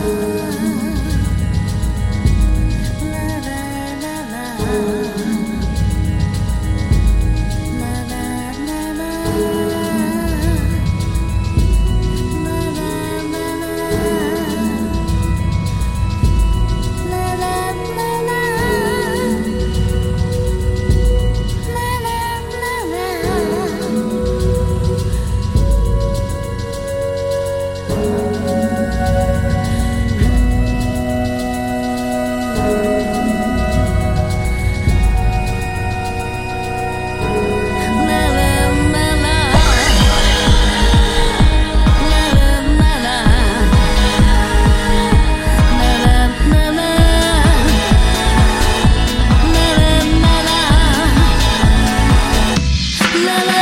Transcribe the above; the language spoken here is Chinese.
아! la la